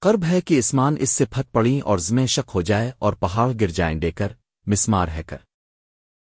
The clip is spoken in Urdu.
قرب ہے کہ اسمان اس سے پھٹ پڑیں اور زمیں شک ہو جائے اور پہاڑ گر جائیں ڈے کر، مسمار ہے کر۔